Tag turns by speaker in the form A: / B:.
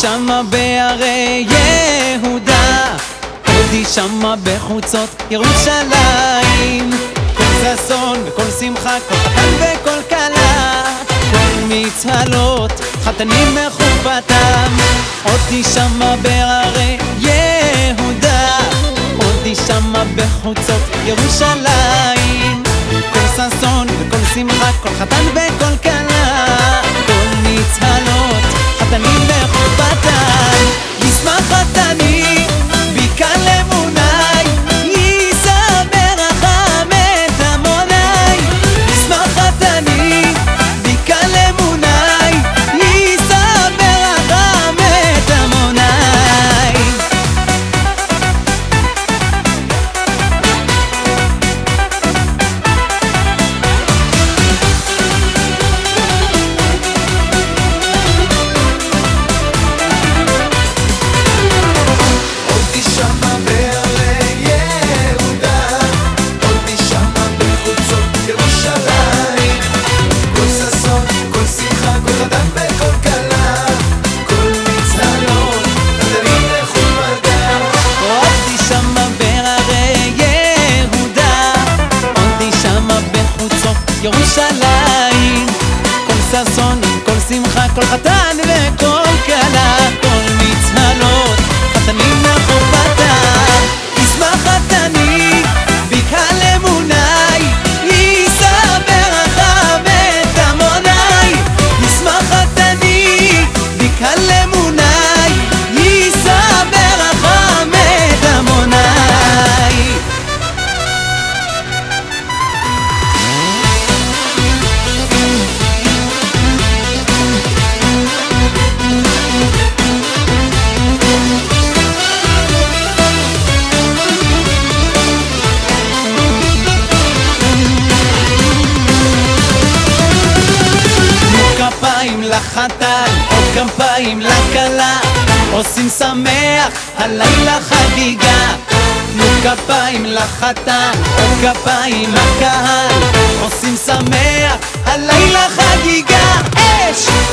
A: שמה בערי יהודה, עודי שמה בחוצות ירושלים. כל ששון וכל שמחה, כל חתן וכל כלה, כל מצהלות, חתנים מחופתם. עודי שמה בערי יהודה, עודי שמה בחוצות ירושלים. כל ששון וכל שמחה, כל חתן
B: ירושלים. כל ששון, כל שמחה, כל חתן וכל
A: לחתן, עוד כפיים לכלה, עושים שמח, הלילה חגיגה. תנו כפיים לחתן, עוד כפיים לקהל, עושים שמח, הלילה חגיגה. אש!